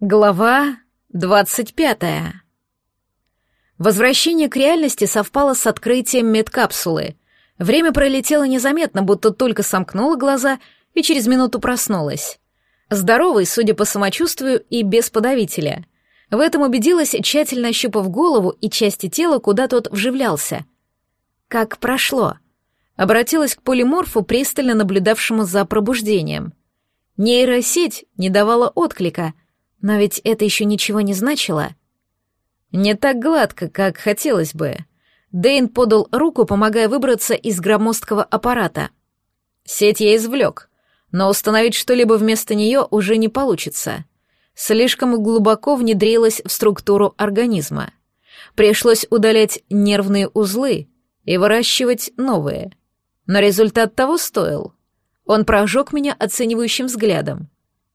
Глава двадцать пятая. Возвращение к реальности совпало с открытием медкапсулы. Время пролетело незаметно, будто только сомкнула глаза и через минуту проснулась. Здоровый, судя по самочувствию, и без подавителя. В этом убедилась, тщательно ощупав голову и части тела, куда тот вживлялся. Как прошло? Обратилась к полиморфу, пристально наблюдавшему за пробуждением. Нейросеть не давала отклика — но ведь это еще ничего не значило. Не так гладко, как хотелось бы. Дейн подал руку, помогая выбраться из громоздкого аппарата. Сеть я извлек, но установить что-либо вместо нее уже не получится. Слишком глубоко внедрилась в структуру организма. Пришлось удалять нервные узлы и выращивать новые. Но результат того стоил. Он прожег меня оценивающим взглядом.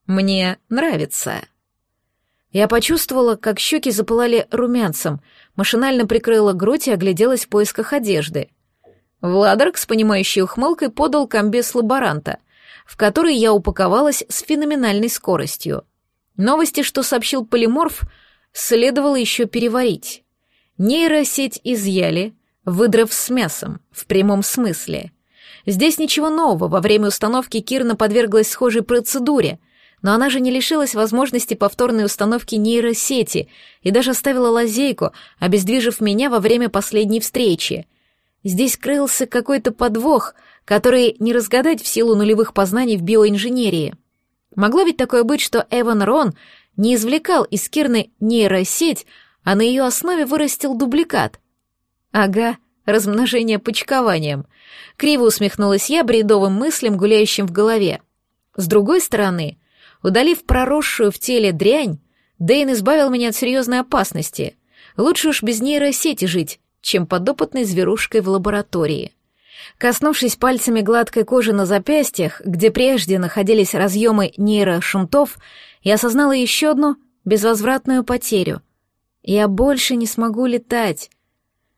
Мне нравится. Я почувствовала, как щеки запылали румянцем, машинально прикрыла грудь и огляделась в поисках одежды. Владарк с понимающей ухмылкой подал комбез лаборанта, в который я упаковалась с феноменальной скоростью. Новости, что сообщил полиморф, следовало еще переварить. Нейросеть изъяли, выдрав с мясом, в прямом смысле. Здесь ничего нового, во время установки Кирна подверглась схожей процедуре — но она же не лишилась возможности повторной установки нейросети и даже оставила лазейку, обездвижив меня во время последней встречи. Здесь крылся какой-то подвох, который не разгадать в силу нулевых познаний в биоинженерии. Могло ведь такое быть, что Эван Рон не извлекал из Кирны нейросеть, а на ее основе вырастил дубликат. Ага, размножение почкованием. Криво усмехнулась я бредовым мыслям, гуляющим в голове. С другой стороны, Удалив проросшую в теле дрянь, Дейн избавил меня от серьезной опасности. Лучше уж без нейросети жить, чем подопытной зверушкой в лаборатории. Коснувшись пальцами гладкой кожи на запястьях, где прежде находились разъемы нейрошунтов, я осознала еще одну безвозвратную потерю. Я больше не смогу летать.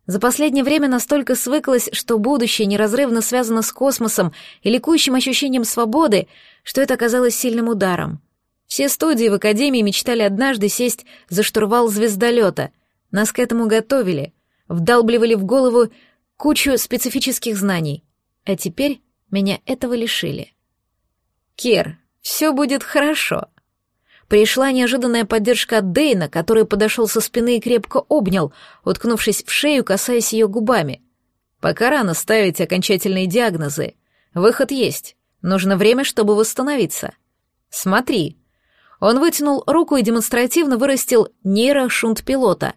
За последнее время настолько свыклась, что будущее неразрывно связано с космосом и ликующим ощущением свободы, что это оказалось сильным ударом. Все студии в Академии мечтали однажды сесть за штурвал звездолета. Нас к этому готовили, вдалбливали в голову кучу специфических знаний. А теперь меня этого лишили. «Кер, все будет хорошо». Пришла неожиданная поддержка от Дейна, который подошел со спины и крепко обнял, уткнувшись в шею, касаясь ее губами. «Пока рано ставить окончательные диагнозы. Выход есть. Нужно время, чтобы восстановиться. Смотри». Он вытянул руку и демонстративно вырастил нейрошунт пилота.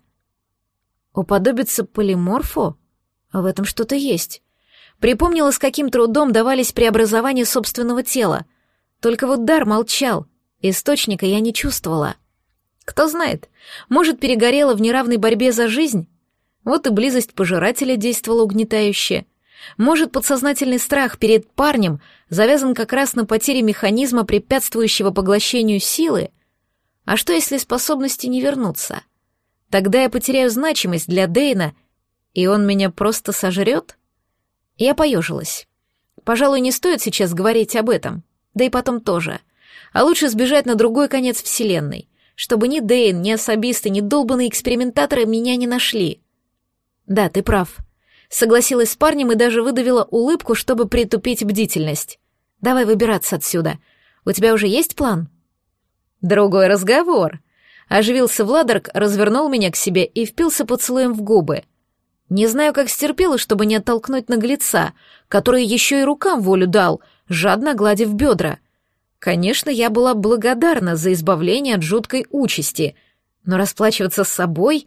Уподобиться полиморфу? В этом что-то есть. Припомнила, с каким трудом давались преобразования собственного тела. Только вот дар молчал, источника я не чувствовала. Кто знает, может, перегорела в неравной борьбе за жизнь? Вот и близость пожирателя действовала угнетающе — может, подсознательный страх перед парнем завязан как раз на потере механизма, препятствующего поглощению силы? А что, если способности не вернутся? Тогда я потеряю значимость для Дейна, и он меня просто сожрет? Я поежилась. Пожалуй, не стоит сейчас говорить об этом, да и потом тоже. А лучше сбежать на другой конец Вселенной, чтобы ни Дейн, ни особисты, ни долбанные экспериментаторы меня не нашли. Да, ты прав. Согласилась с парнем и даже выдавила улыбку, чтобы притупить бдительность. «Давай выбираться отсюда. У тебя уже есть план?» «Другой разговор», Оживился Владарк, развернул меня к себе и впился поцелуем в губы. Не знаю, как стерпела, чтобы не оттолкнуть наглеца, который еще и рукам волю дал, жадно гладив бедра. Конечно, я была благодарна за избавление от жуткой участи, но расплачиваться с собой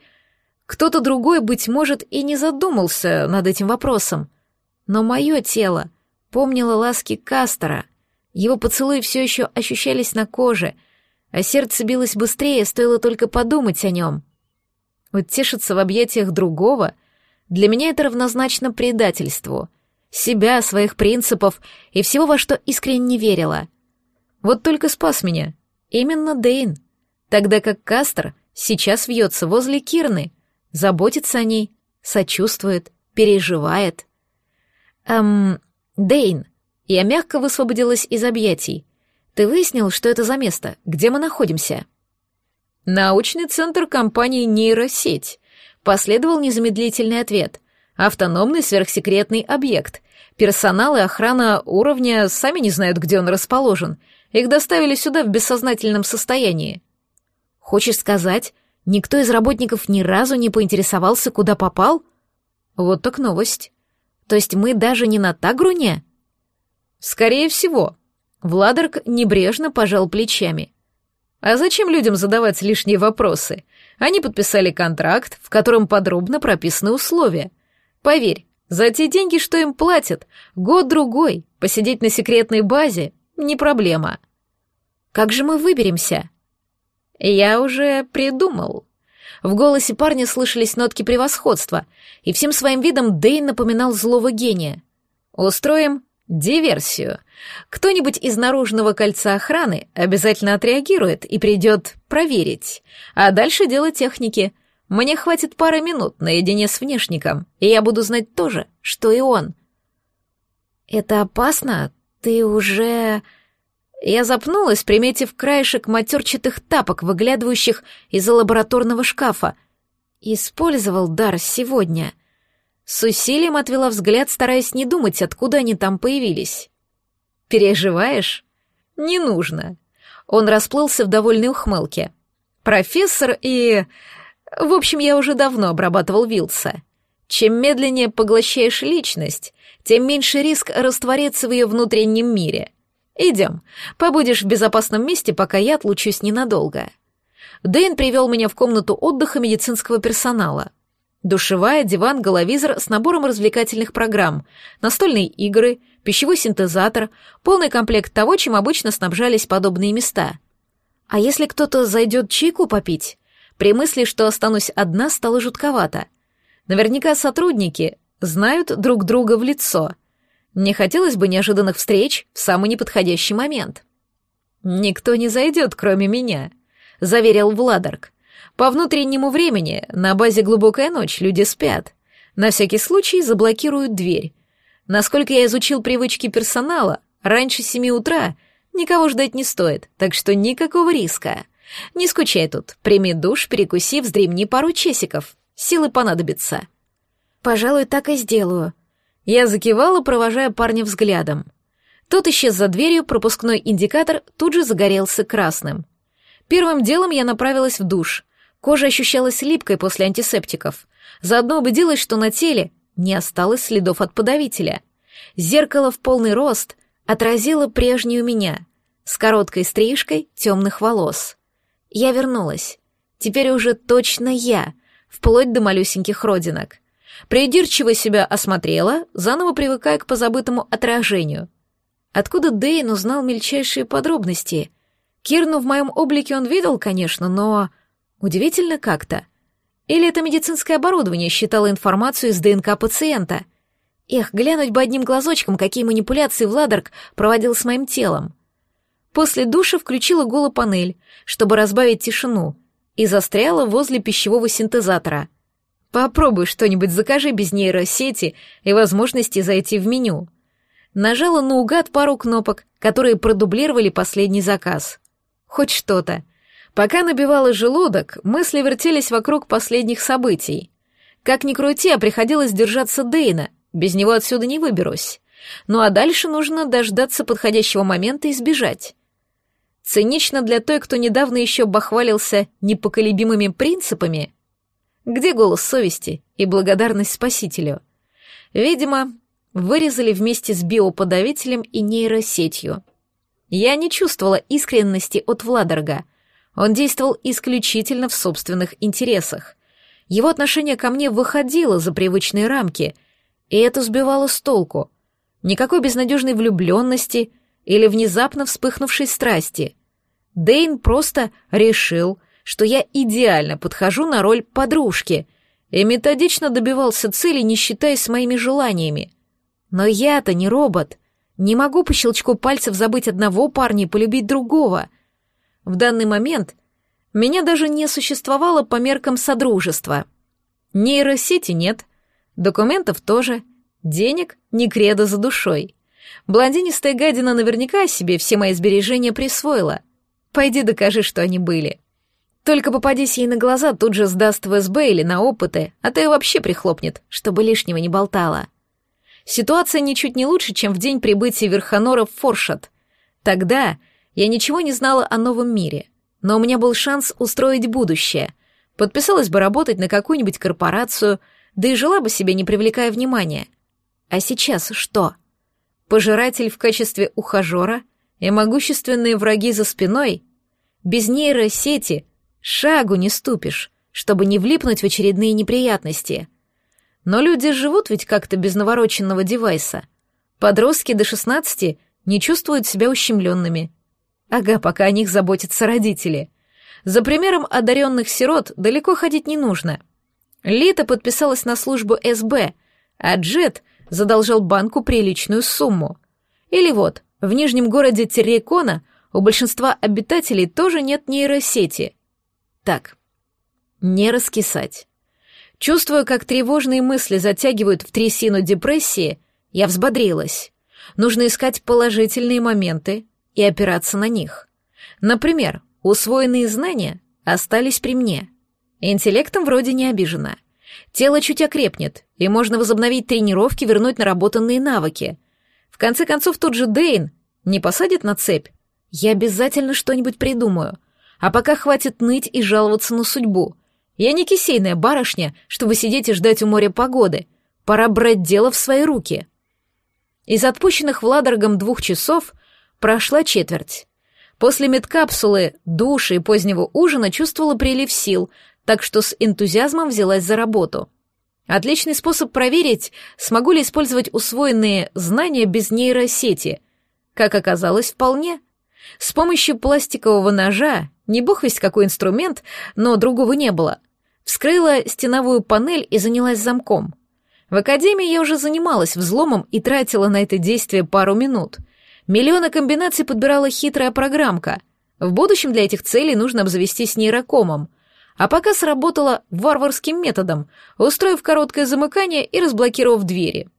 кто-то другой, быть может, и не задумался над этим вопросом. Но мое тело помнило ласки Кастера. Его поцелуи все еще ощущались на коже, а сердце билось быстрее, стоило только подумать о нем. Утешиться в объятиях другого для меня это равнозначно предательству. Себя, своих принципов и всего, во что искренне верила. Вот только спас меня. Именно Дейн. Тогда как Кастер сейчас вьется возле Кирны — заботится о ней, сочувствует, переживает. Эм, Дейн, я мягко высвободилась из объятий. Ты выяснил, что это за место, где мы находимся? Научный центр компании «Нейросеть». Последовал незамедлительный ответ. Автономный сверхсекретный объект. Персонал и охрана уровня сами не знают, где он расположен. Их доставили сюда в бессознательном состоянии. Хочешь сказать, никто из работников ни разу не поинтересовался, куда попал? Вот так новость. То есть мы даже не на Тагруне? Скорее всего. Владарк небрежно пожал плечами. А зачем людям задавать лишние вопросы? Они подписали контракт, в котором подробно прописаны условия. Поверь, за те деньги, что им платят, год-другой, посидеть на секретной базе — не проблема. Как же мы выберемся? Я уже придумал. В голосе парня слышались нотки превосходства, и всем своим видом Дэйн напоминал злого гения. Устроим Диверсию. Кто-нибудь из наружного кольца охраны обязательно отреагирует и придет проверить. А дальше дело техники. Мне хватит пары минут наедине с внешником, и я буду знать то же, что и он. Это опасно? Ты уже... Я запнулась, приметив краешек матерчатых тапок, выглядывающих из-за лабораторного шкафа. Использовал дар сегодня. С усилием отвела взгляд, стараясь не думать, откуда они там появились. «Переживаешь?» «Не нужно». Он расплылся в довольной ухмылке. «Профессор и...» «В общем, я уже давно обрабатывал Вилса. Чем медленнее поглощаешь личность, тем меньше риск раствориться в ее внутреннем мире. Идем, побудешь в безопасном месте, пока я отлучусь ненадолго». Дэйн привел меня в комнату отдыха медицинского персонала — Душевая, диван, головизор с набором развлекательных программ, настольные игры, пищевой синтезатор, полный комплект того, чем обычно снабжались подобные места. А если кто-то зайдет чайку попить? При мысли, что останусь одна, стало жутковато. Наверняка сотрудники знают друг друга в лицо. Не хотелось бы неожиданных встреч в самый неподходящий момент. «Никто не зайдет, кроме меня», — заверил Владарк. По внутреннему времени на базе «Глубокая ночь» люди спят. На всякий случай заблокируют дверь. Насколько я изучил привычки персонала, раньше семи утра никого ждать не стоит, так что никакого риска. Не скучай тут, прими душ, перекуси, вздремни пару часиков. Силы понадобятся. Пожалуй, так и сделаю. Я закивала, провожая парня взглядом. Тот исчез за дверью, пропускной индикатор тут же загорелся красным. Первым делом я направилась в душ, Кожа ощущалась липкой после антисептиков. Заодно убедилась, что на теле не осталось следов от подавителя. Зеркало в полный рост отразило прежнюю меня с короткой стрижкой темных волос. Я вернулась. Теперь уже точно я, вплоть до малюсеньких родинок. Придирчиво себя осмотрела, заново привыкая к позабытому отражению. Откуда Дейн узнал мельчайшие подробности? Кирну в моем облике он видел, конечно, но Удивительно как-то. Или это медицинское оборудование считало информацию из ДНК пациента? Эх, глянуть бы одним глазочком, какие манипуляции Владарк проводил с моим телом. После душа включила голопанель, чтобы разбавить тишину, и застряла возле пищевого синтезатора. Попробуй что-нибудь закажи без нейросети и возможности зайти в меню. Нажала наугад пару кнопок, которые продублировали последний заказ. Хоть что-то. Пока набивала желудок, мысли вертелись вокруг последних событий. Как ни крути, а приходилось держаться Дейна, без него отсюда не выберусь. Ну а дальше нужно дождаться подходящего момента и сбежать. Цинично для той, кто недавно еще бахвалился непоколебимыми принципами. Где голос совести и благодарность спасителю? Видимо, вырезали вместе с биоподавителем и нейросетью. Я не чувствовала искренности от Владорга, он действовал исключительно в собственных интересах. Его отношение ко мне выходило за привычные рамки, и это сбивало с толку. Никакой безнадежной влюбленности или внезапно вспыхнувшей страсти. Дейн просто решил, что я идеально подхожу на роль подружки и методично добивался цели, не считаясь моими желаниями. Но я-то не робот. Не могу по щелчку пальцев забыть одного парня и полюбить другого — в данный момент меня даже не существовало по меркам содружества. Нейросети нет, документов тоже, денег ни кредо за душой. Блондинистая гадина наверняка себе все мои сбережения присвоила. Пойди докажи, что они были. Только попадись ей на глаза, тут же сдаст в СБ или на опыты, а то и вообще прихлопнет, чтобы лишнего не болтала. Ситуация ничуть не лучше, чем в день прибытия Верхонора в Форшат. Тогда я ничего не знала о новом мире, но у меня был шанс устроить будущее. Подписалась бы работать на какую-нибудь корпорацию, да и жила бы себе, не привлекая внимания. А сейчас что? Пожиратель в качестве ухажера и могущественные враги за спиной? Без нейросети шагу не ступишь, чтобы не влипнуть в очередные неприятности. Но люди живут ведь как-то без навороченного девайса. Подростки до 16 не чувствуют себя ущемленными. Ага, пока о них заботятся родители. За примером одаренных сирот далеко ходить не нужно. Лита подписалась на службу СБ, а Джет задолжал банку приличную сумму. Или вот, в нижнем городе Террикона у большинства обитателей тоже нет нейросети. Так, не раскисать. Чувствуя, как тревожные мысли затягивают в трясину депрессии, я взбодрилась. Нужно искать положительные моменты и опираться на них. Например, усвоенные знания остались при мне. Интеллектом вроде не обижена. Тело чуть окрепнет, и можно возобновить тренировки, вернуть наработанные навыки. В конце концов, тот же Дейн не посадит на цепь. Я обязательно что-нибудь придумаю. А пока хватит ныть и жаловаться на судьбу. Я не кисейная барышня, чтобы сидеть и ждать у моря погоды. Пора брать дело в свои руки. Из отпущенных Владоргом двух часов прошла четверть. После медкапсулы, души и позднего ужина чувствовала прилив сил, так что с энтузиазмом взялась за работу. Отличный способ проверить, смогу ли использовать усвоенные знания без нейросети. Как оказалось, вполне. С помощью пластикового ножа, не бог весть какой инструмент, но другого не было — Вскрыла стеновую панель и занялась замком. В академии я уже занималась взломом и тратила на это действие пару минут. Миллионы комбинаций подбирала хитрая программка. В будущем для этих целей нужно обзавестись нейрокомом. А пока сработала варварским методом, устроив короткое замыкание и разблокировав двери.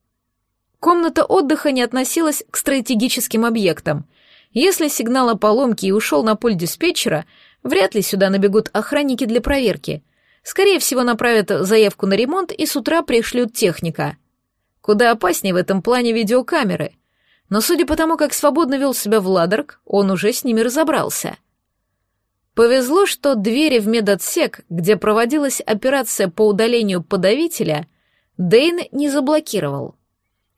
Комната отдыха не относилась к стратегическим объектам. Если сигнал о поломке и ушел на пульт диспетчера, вряд ли сюда набегут охранники для проверки — Скорее всего, направят заявку на ремонт и с утра пришлют техника. Куда опаснее в этом плане видеокамеры. Но судя по тому, как свободно вел себя Владарк, он уже с ними разобрался. Повезло, что двери в медотсек, где проводилась операция по удалению подавителя, Дейн не заблокировал.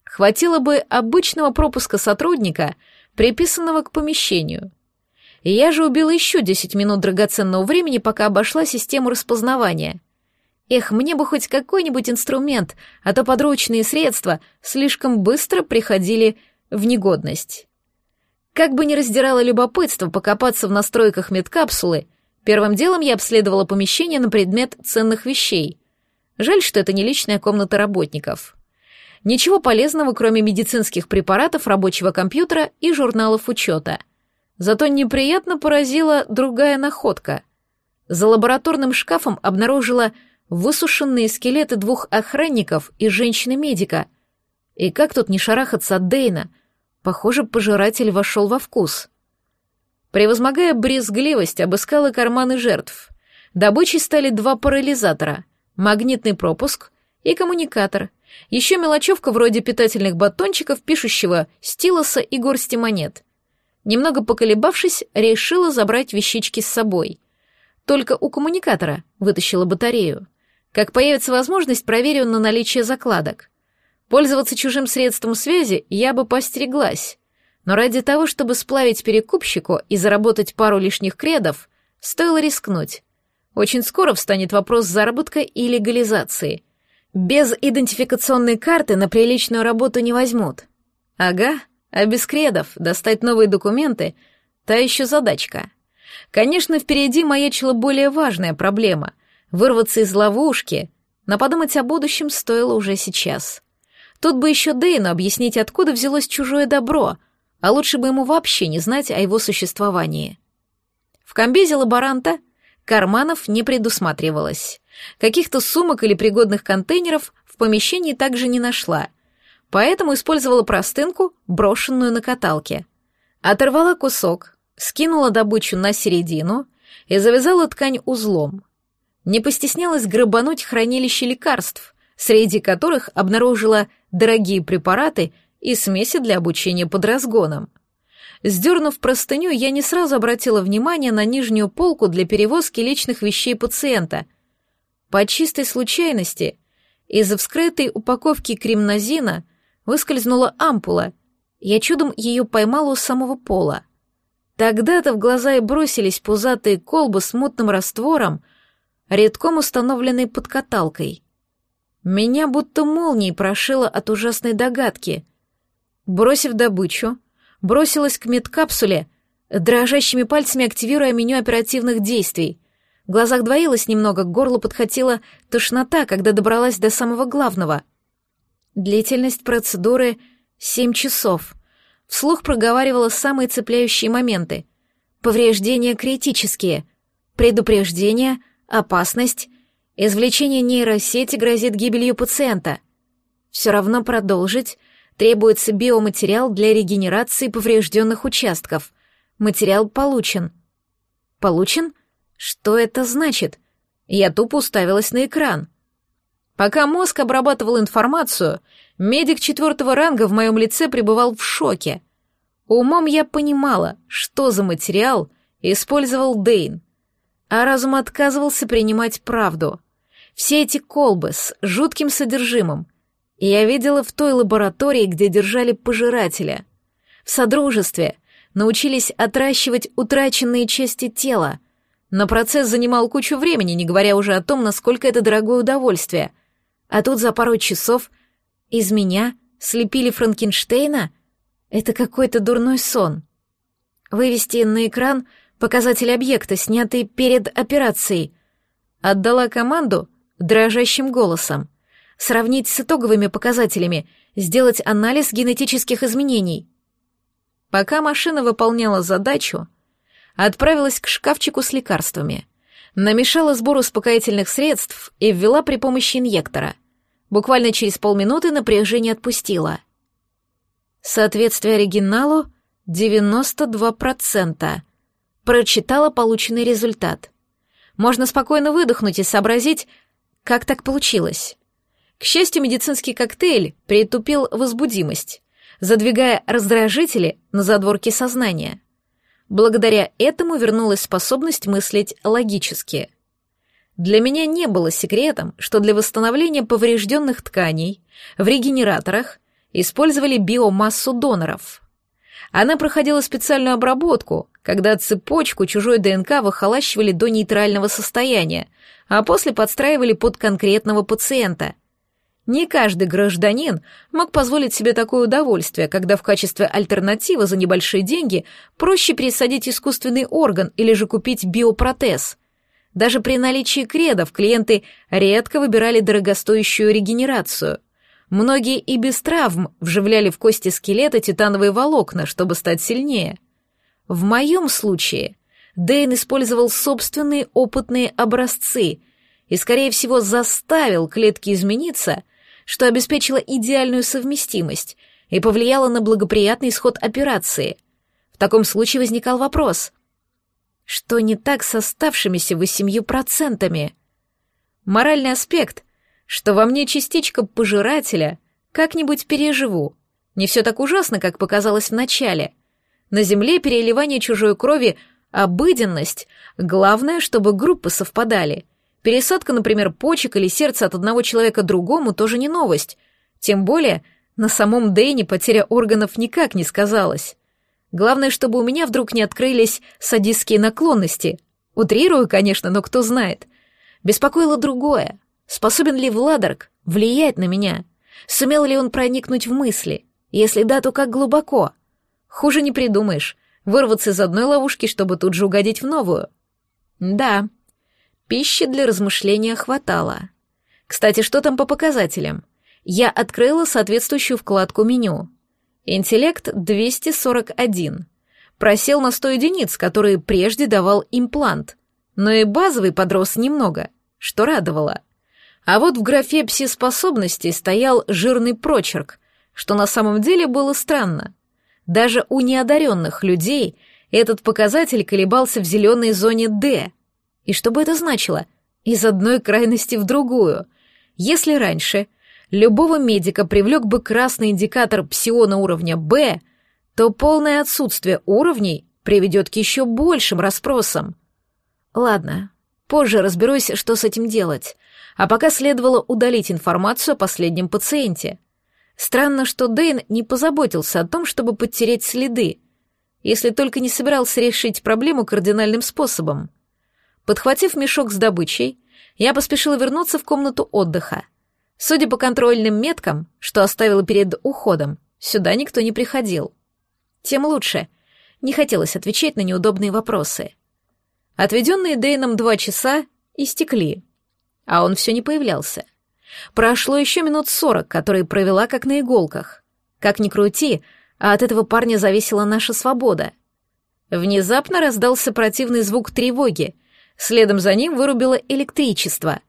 Хватило бы обычного пропуска сотрудника, приписанного к помещению — я же убила еще 10 минут драгоценного времени, пока обошла систему распознавания. Эх, мне бы хоть какой-нибудь инструмент, а то подручные средства слишком быстро приходили в негодность. Как бы ни раздирало любопытство покопаться в настройках медкапсулы, первым делом я обследовала помещение на предмет ценных вещей. Жаль, что это не личная комната работников. Ничего полезного, кроме медицинских препаратов, рабочего компьютера и журналов учета — Зато неприятно поразила другая находка. За лабораторным шкафом обнаружила высушенные скелеты двух охранников и женщины-медика. И как тут не шарахаться от Дейна? Похоже, пожиратель вошел во вкус. Превозмогая брезгливость, обыскала карманы жертв. Добычей стали два парализатора, магнитный пропуск и коммуникатор, еще мелочевка вроде питательных батончиков, пишущего стилоса и горсти монет — Немного поколебавшись, решила забрать вещички с собой. Только у коммуникатора вытащила батарею. Как появится возможность, проверю на наличие закладок. Пользоваться чужим средством связи я бы постереглась. Но ради того, чтобы сплавить перекупщику и заработать пару лишних кредов, стоило рискнуть. Очень скоро встанет вопрос заработка и легализации. Без идентификационной карты на приличную работу не возьмут. Ага, а без кредов достать новые документы — та еще задачка. Конечно, впереди маячила более важная проблема — вырваться из ловушки, но подумать о будущем стоило уже сейчас. Тут бы еще Дейну объяснить, откуда взялось чужое добро, а лучше бы ему вообще не знать о его существовании. В комбезе лаборанта карманов не предусматривалось. Каких-то сумок или пригодных контейнеров в помещении также не нашла — поэтому использовала простынку, брошенную на каталке. Оторвала кусок, скинула добычу на середину и завязала ткань узлом. Не постеснялась грабануть хранилище лекарств, среди которых обнаружила дорогие препараты и смеси для обучения под разгоном. Сдернув простыню, я не сразу обратила внимание на нижнюю полку для перевозки личных вещей пациента. По чистой случайности из-за вскрытой упаковки кремнозина выскользнула ампула, я чудом ее поймала у самого пола. Тогда-то в глаза и бросились пузатые колбы с мутным раствором, редком установленной под каталкой. Меня будто молнией прошило от ужасной догадки. Бросив добычу, бросилась к медкапсуле, дрожащими пальцами активируя меню оперативных действий. В глазах двоилось немного, к горлу подхватила тошнота, когда добралась до самого главного. Длительность процедуры — семь часов. Вслух проговаривала самые цепляющие моменты. Повреждения критические. Предупреждение, опасность, извлечение нейросети грозит гибелью пациента. Все равно продолжить — Требуется биоматериал для регенерации поврежденных участков. Материал получен. Получен? Что это значит? Я тупо уставилась на экран. Пока мозг обрабатывал информацию, медик четвертого ранга в моем лице пребывал в шоке. Умом я понимала, что за материал использовал Дейн, а разум отказывался принимать правду. Все эти колбы с жутким содержимым, я видела в той лаборатории, где держали пожирателя. В содружестве научились отращивать утраченные части тела, но процесс занимал кучу времени, не говоря уже о том, насколько это дорогое удовольствие. А тут за пару часов из меня слепили Франкенштейна? Это какой-то дурной сон. Вывести на экран показатель объекта, снятый перед операцией. Отдала команду дрожащим голосом сравнить с итоговыми показателями, сделать анализ генетических изменений. Пока машина выполняла задачу, отправилась к шкафчику с лекарствами, намешала сбор успокоительных средств и ввела при помощи инъектора. Буквально через полминуты напряжение отпустила. Соответствие оригиналу 92%. Прочитала полученный результат. Можно спокойно выдохнуть и сообразить, как так получилось. К счастью, медицинский коктейль притупил возбудимость, задвигая раздражители на задворки сознания. Благодаря этому вернулась способность мыслить логически. Для меня не было секретом, что для восстановления поврежденных тканей в регенераторах использовали биомассу доноров. Она проходила специальную обработку, когда цепочку чужой ДНК выхолащивали до нейтрального состояния, а после подстраивали под конкретного пациента — не каждый гражданин мог позволить себе такое удовольствие, когда в качестве альтернативы за небольшие деньги проще пересадить искусственный орган или же купить биопротез. Даже при наличии кредов клиенты редко выбирали дорогостоящую регенерацию. Многие и без травм вживляли в кости скелета титановые волокна, чтобы стать сильнее. В моем случае Дэйн использовал собственные опытные образцы и, скорее всего, заставил клетки измениться — что обеспечило идеальную совместимость и повлияло на благоприятный исход операции. В таком случае возникал вопрос. Что не так с оставшимися восемью процентами? Моральный аспект, что во мне частичка пожирателя, как-нибудь переживу. Не все так ужасно, как показалось вначале. На Земле переливание чужой крови — обыденность, главное, чтобы группы совпадали — Пересадка, например, почек или сердца от одного человека другому тоже не новость. Тем более, на самом Дэйне потеря органов никак не сказалась. Главное, чтобы у меня вдруг не открылись садистские наклонности. Утрирую, конечно, но кто знает. Беспокоило другое. Способен ли Владарк влиять на меня? Сумел ли он проникнуть в мысли? Если да, то как глубоко? Хуже не придумаешь. Вырваться из одной ловушки, чтобы тут же угодить в новую. Да, Пищи для размышления хватало. Кстати, что там по показателям? Я открыла соответствующую вкладку меню. Интеллект 241. Просел на 100 единиц, которые прежде давал имплант. Но и базовый подрос немного, что радовало. А вот в графе пси-способностей стоял жирный прочерк, что на самом деле было странно. Даже у неодаренных людей Этот показатель колебался в зеленой зоне D. И что бы это значило? Из одной крайности в другую. Если раньше любого медика привлек бы красный индикатор псиона уровня B, то полное отсутствие уровней приведет к еще большим расспросам. Ладно, позже разберусь, что с этим делать. А пока следовало удалить информацию о последнем пациенте. Странно, что Дэйн не позаботился о том, чтобы подтереть следы, если только не собирался решить проблему кардинальным способом. Подхватив мешок с добычей, я поспешила вернуться в комнату отдыха. Судя по контрольным меткам, что оставила перед уходом, сюда никто не приходил. Тем лучше. Не хотелось отвечать на неудобные вопросы. Отведенные Дэйном два часа истекли, а он все не появлялся. Прошло еще минут сорок, которые провела как на иголках. Как ни крути, а от этого парня зависела наша свобода. Внезапно раздался противный звук тревоги, следом за ним вырубило электричество.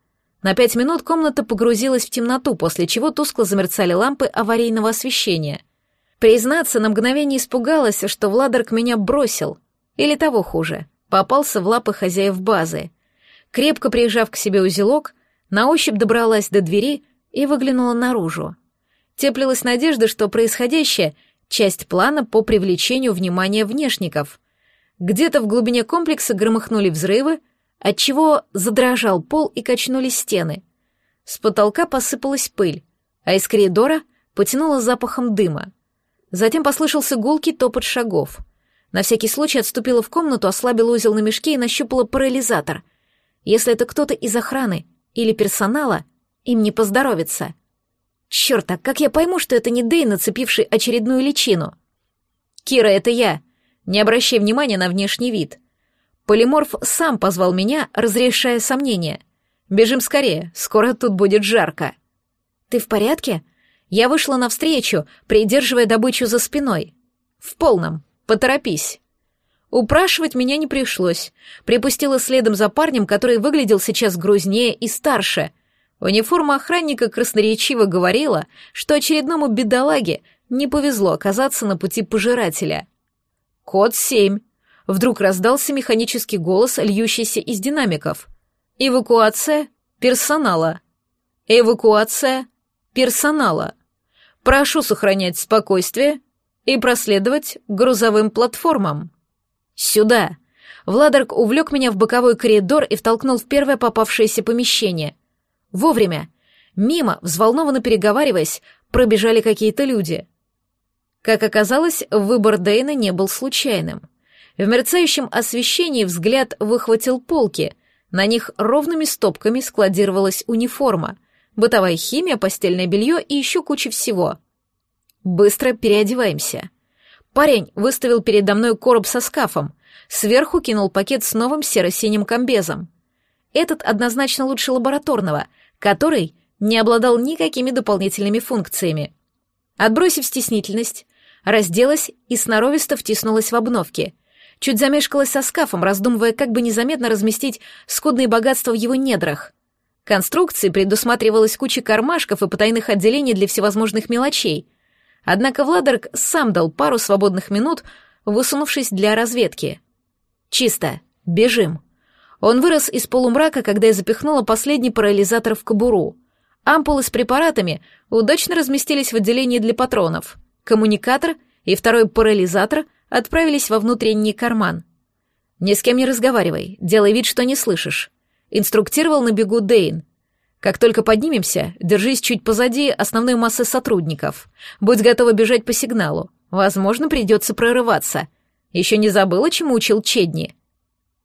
На пять минут комната погрузилась в темноту, после чего тускло замерцали лампы аварийного освещения. Признаться, на мгновение испугалась, что Владарк меня бросил. Или того хуже, попался в лапы хозяев базы. Крепко прижав к себе узелок, на ощупь добралась до двери и выглянула наружу. Теплилась надежда, что происходящее — часть плана по привлечению внимания внешников. Где-то в глубине комплекса громыхнули взрывы, отчего задрожал пол и качнулись стены. С потолка посыпалась пыль, а из коридора потянуло запахом дыма. Затем послышался гулкий топот шагов. На всякий случай отступила в комнату, ослабила узел на мешке и нащупала парализатор. Если это кто-то из охраны или персонала, им не поздоровится. Черт, а как я пойму, что это не Дэй, нацепивший очередную личину? Кира, это я. Не обращай внимания на внешний вид. Полиморф сам позвал меня, разрешая сомнения. Бежим скорее, скоро тут будет жарко. Ты в порядке? Я вышла навстречу, придерживая добычу за спиной. В полном. Поторопись. Упрашивать меня не пришлось. Припустила следом за парнем, который выглядел сейчас грузнее и старше. Униформа охранника красноречиво говорила, что очередному бедолаге не повезло оказаться на пути пожирателя. «Код семь. Вдруг раздался механический голос, льющийся из динамиков. «Эвакуация персонала. Эвакуация персонала. Прошу сохранять спокойствие и проследовать к грузовым платформам». «Сюда!» Владарк увлек меня в боковой коридор и втолкнул в первое попавшееся помещение. Вовремя. Мимо, взволнованно переговариваясь, пробежали какие-то люди. Как оказалось, выбор Дейна не был случайным. В мерцающем освещении взгляд выхватил полки. На них ровными стопками складировалась униформа, бытовая химия, постельное белье и еще куча всего. Быстро переодеваемся. Парень выставил передо мной короб со скафом, сверху кинул пакет с новым серо-синим комбезом. Этот однозначно лучше лабораторного, который не обладал никакими дополнительными функциями. Отбросив стеснительность, разделась и сноровисто втиснулась в обновки. Чуть замешкалась со скафом, раздумывая, как бы незаметно разместить скудные богатства в его недрах. Конструкции предусматривалась куча кармашков и потайных отделений для всевозможных мелочей — Однако Владарк сам дал пару свободных минут, высунувшись для разведки. «Чисто. Бежим». Он вырос из полумрака, когда я запихнула последний парализатор в кобуру. Ампулы с препаратами удачно разместились в отделении для патронов. Коммуникатор и второй парализатор отправились во внутренний карман. «Ни с кем не разговаривай, делай вид, что не слышишь», — инструктировал на бегу Дейн. Как только поднимемся, держись чуть позади основной массы сотрудников. Будь готова бежать по сигналу. Возможно, придется прорываться. Еще не забыла, чему учил Чедни?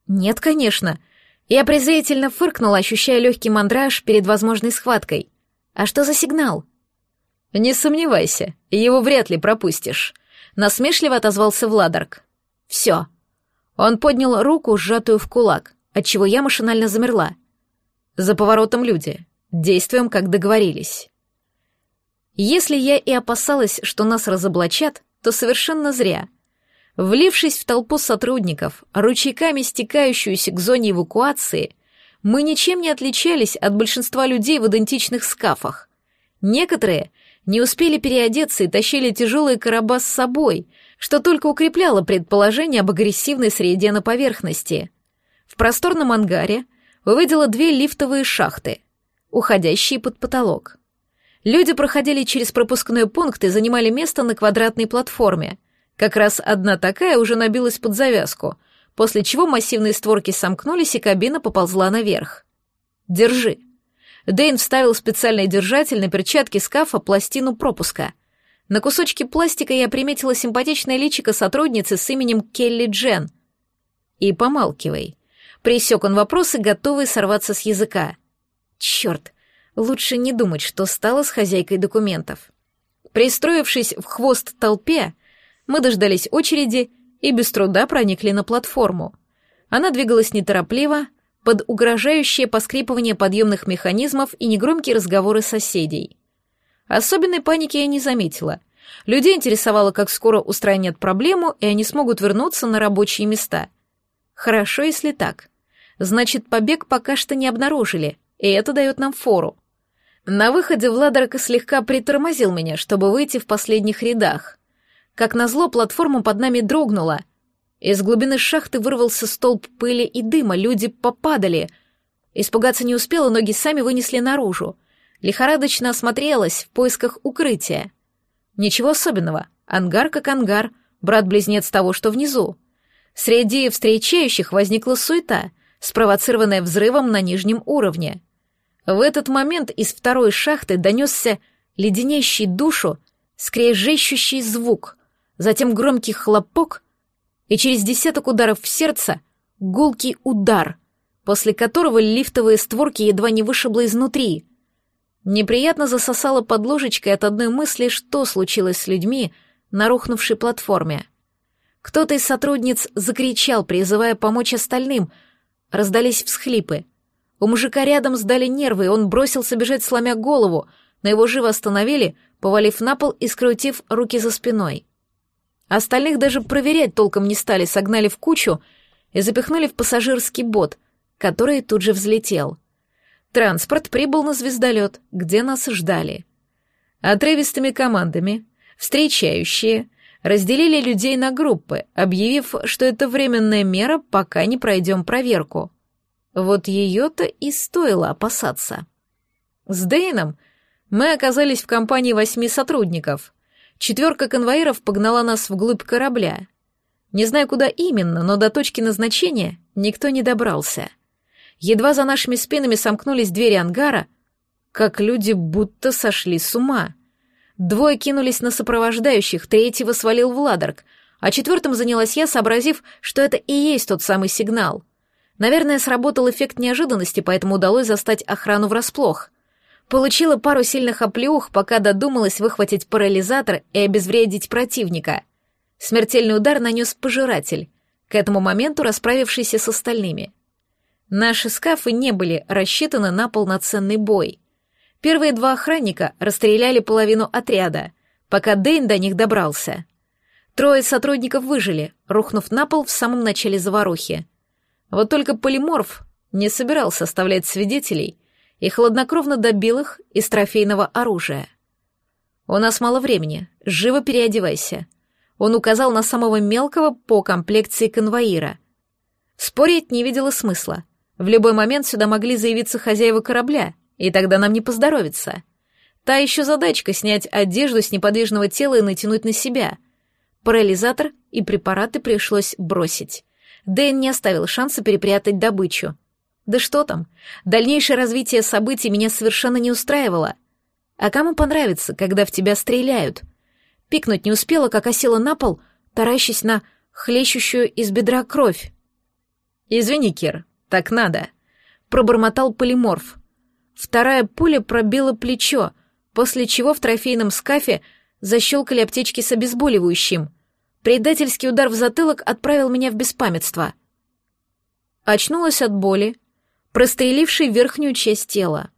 Нет, конечно. Я презрительно фыркнула, ощущая легкий мандраж перед возможной схваткой. А что за сигнал? Не сомневайся, его вряд ли пропустишь. Насмешливо отозвался Владарк. Все. Он поднял руку, сжатую в кулак, отчего я машинально замерла. За поворотом люди. Действуем, как договорились. Если я и опасалась, что нас разоблачат, то совершенно зря. Влившись в толпу сотрудников, ручейками стекающуюся к зоне эвакуации, мы ничем не отличались от большинства людей в идентичных скафах. Некоторые не успели переодеться и тащили тяжелые короба с собой, что только укрепляло предположение об агрессивной среде на поверхности. В просторном ангаре увидела две лифтовые шахты, уходящие под потолок. Люди проходили через пропускной пункт и занимали место на квадратной платформе. Как раз одна такая уже набилась под завязку, после чего массивные створки сомкнулись, и кабина поползла наверх. «Держи». Дэйн вставил специальный держатель на перчатке скафа пластину пропуска. На кусочке пластика я приметила симпатичное личико сотрудницы с именем Келли Джен. «И помалкивай». Присек он вопросы, готовый сорваться с языка. «Черт, лучше не думать, что стало с хозяйкой документов». Пристроившись в хвост толпе, мы дождались очереди и без труда проникли на платформу. Она двигалась неторопливо, под угрожающее поскрипывание подъемных механизмов и негромкие разговоры соседей. Особенной паники я не заметила. Людей интересовало, как скоро устранят проблему, и они смогут вернуться на рабочие места. Хорошо, если так. Значит, побег пока что не обнаружили, и это дает нам фору. На выходе Владарка слегка притормозил меня, чтобы выйти в последних рядах. Как назло, платформа под нами дрогнула — из глубины шахты вырвался столб пыли и дыма, люди попадали. Испугаться не успела, ноги сами вынесли наружу. Лихорадочно осмотрелась в поисках укрытия. Ничего особенного. Ангар как ангар, брат-близнец того, что внизу. Среди встречающих возникла суета, спровоцированная взрывом на нижнем уровне. В этот момент из второй шахты донесся леденящий душу, скрежещущий звук, затем громкий хлопок — и через десяток ударов в сердце гулкий удар, после которого лифтовые створки едва не вышибло изнутри. Неприятно засосало под ложечкой от одной мысли, что случилось с людьми на рухнувшей платформе. Кто-то из сотрудниц закричал, призывая помочь остальным. Раздались всхлипы. У мужика рядом сдали нервы, и он бросился бежать, сломя голову, но его живо остановили, повалив на пол и скрутив руки за спиной. Остальных даже проверять толком не стали, согнали в кучу и запихнули в пассажирский бот, который тут же взлетел. Транспорт прибыл на звездолет, где нас ждали. Отрывистыми командами встречающие разделили людей на группы, объявив, что это временная мера, пока не пройдем проверку. Вот ее-то и стоило опасаться. С Дейном мы оказались в компании восьми сотрудников — Четверка конвоиров погнала нас вглубь корабля. Не знаю, куда именно, но до точки назначения никто не добрался. Едва за нашими спинами сомкнулись двери ангара, как люди будто сошли с ума. Двое кинулись на сопровождающих, третьего свалил Владарк, а четвертым занялась я, сообразив, что это и есть тот самый сигнал. Наверное, сработал эффект неожиданности, поэтому удалось застать охрану врасплох — Получила пару сильных оплеух, пока додумалась выхватить парализатор и обезвредить противника. Смертельный удар нанес пожиратель, к этому моменту расправившийся с остальными. Наши скафы не были рассчитаны на полноценный бой. Первые два охранника расстреляли половину отряда, пока Дейн до них добрался. Трое сотрудников выжили, рухнув на пол в самом начале заварухи. Вот только полиморф не собирался оставлять свидетелей и хладнокровно добил их из трофейного оружия. «У нас мало времени, живо переодевайся». Он указал на самого мелкого по комплекции конвоира. Спорить не видела смысла. В любой момент сюда могли заявиться хозяева корабля, и тогда нам не поздоровится. Та еще задачка — снять одежду с неподвижного тела и натянуть на себя. Парализатор и препараты пришлось бросить. Дэйн не оставил шанса перепрятать добычу. Да что там, дальнейшее развитие событий меня совершенно не устраивало. А кому понравится, когда в тебя стреляют? Пикнуть не успела, как осела на пол, таращась на хлещущую из бедра кровь. «Извини, Кир, так надо», — пробормотал полиморф. Вторая пуля пробила плечо, после чего в трофейном скафе защелкали аптечки с обезболивающим. Предательский удар в затылок отправил меня в беспамятство. Очнулась от боли, простреливший верхнюю часть тела.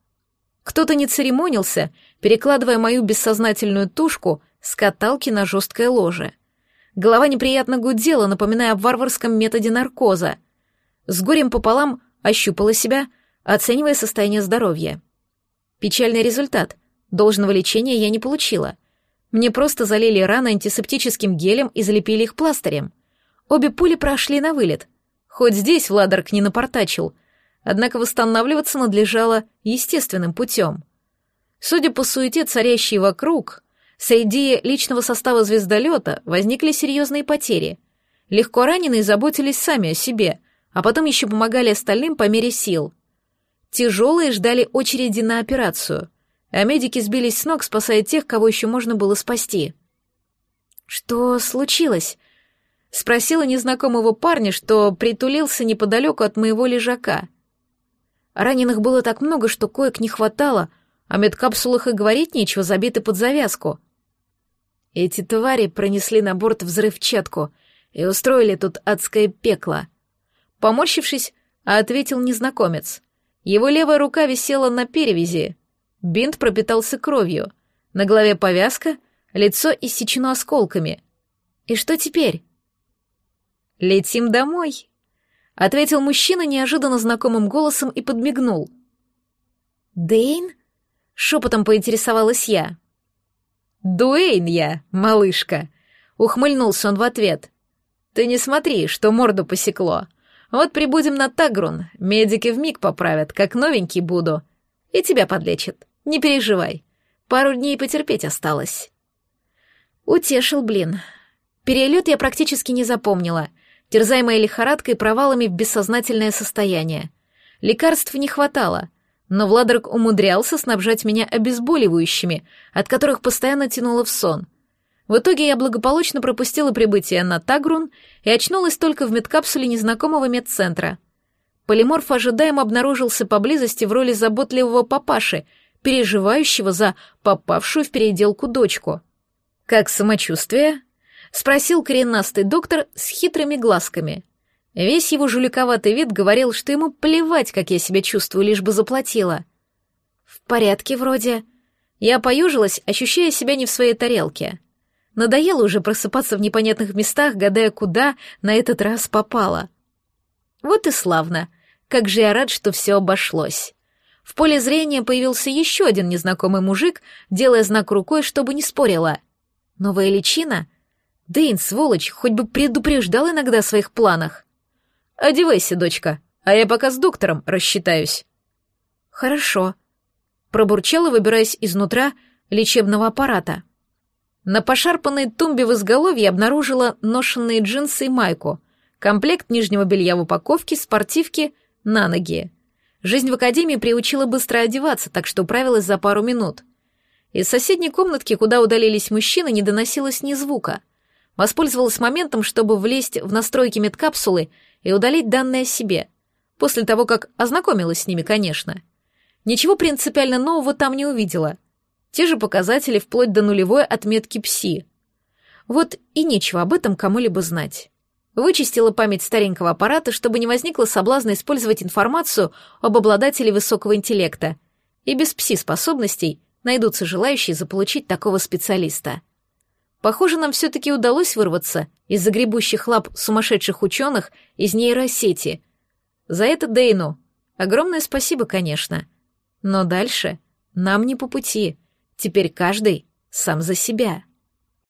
Кто-то не церемонился, перекладывая мою бессознательную тушку с каталки на жесткое ложе. Голова неприятно гудела, напоминая о варварском методе наркоза. С горем пополам ощупала себя, оценивая состояние здоровья. Печальный результат. Должного лечения я не получила. Мне просто залили раны антисептическим гелем и залепили их пластырем. Обе пули прошли на вылет. Хоть здесь Владарк не напортачил, однако восстанавливаться надлежало естественным путем. Судя по суете, царящей вокруг, среди личного состава звездолета возникли серьезные потери. Легко раненые заботились сами о себе, а потом еще помогали остальным по мере сил. Тяжелые ждали очереди на операцию а медики сбились с ног, спасая тех, кого еще можно было спасти. «Что случилось?» — спросила незнакомого парня, что притулился неподалеку от моего лежака. Раненых было так много, что коек не хватало, о медкапсулах и говорить нечего, забиты под завязку. Эти твари пронесли на борт взрывчатку и устроили тут адское пекло. Поморщившись, ответил незнакомец. Его левая рука висела на перевязи, Бинт пропитался кровью. На голове повязка, лицо иссечено осколками. И что теперь? «Летим домой», — ответил мужчина неожиданно знакомым голосом и подмигнул. «Дэйн?» — шепотом поинтересовалась я. «Дуэйн я, малышка», — ухмыльнулся он в ответ. «Ты не смотри, что морду посекло. Вот прибудем на Тагрун, медики вмиг поправят, как новенький буду, и тебя подлечат. Не переживай. Пару дней потерпеть осталось. Утешил, блин. Перелет я практически не запомнила, терзаемая лихорадкой провалами в бессознательное состояние. Лекарств не хватало, но Владрак умудрялся снабжать меня обезболивающими, от которых постоянно тянуло в сон. В итоге я благополучно пропустила прибытие на Тагрун и очнулась только в медкапсуле незнакомого медцентра. Полиморф ожидаемо обнаружился поблизости в роли заботливого папаши — переживающего за попавшую в переделку дочку. «Как самочувствие?» — спросил коренастый доктор с хитрыми глазками. Весь его жуликоватый вид говорил, что ему плевать, как я себя чувствую, лишь бы заплатила. «В порядке вроде». Я поюжилась, ощущая себя не в своей тарелке. Надоело уже просыпаться в непонятных местах, гадая, куда на этот раз попала. Вот и славно. Как же я рад, что все обошлось. В поле зрения появился еще один незнакомый мужик, делая знак рукой, чтобы не спорила. Новая личина? Дэйн, сволочь, хоть бы предупреждал иногда о своих планах. «Одевайся, дочка, а я пока с доктором рассчитаюсь». «Хорошо», — пробурчала, выбираясь изнутра лечебного аппарата. На пошарпанной тумбе в изголовье обнаружила ношенные джинсы и майку, комплект нижнего белья в упаковке, спортивки на ноги. Жизнь в академии приучила быстро одеваться, так что управилась за пару минут. Из соседней комнатки, куда удалились мужчины, не доносилось ни звука. Воспользовалась моментом, чтобы влезть в настройки медкапсулы и удалить данные о себе. После того, как ознакомилась с ними, конечно. Ничего принципиально нового там не увидела. Те же показатели вплоть до нулевой отметки ПСИ. Вот и нечего об этом кому-либо знать. Вычистила память старенького аппарата, чтобы не возникло соблазна использовать информацию об обладателе высокого интеллекта. И без пси-способностей найдутся желающие заполучить такого специалиста. Похоже, нам все-таки удалось вырваться из загребущих лап сумасшедших ученых из нейросети. За это Дейну огромное спасибо, конечно. Но дальше нам не по пути. Теперь каждый сам за себя.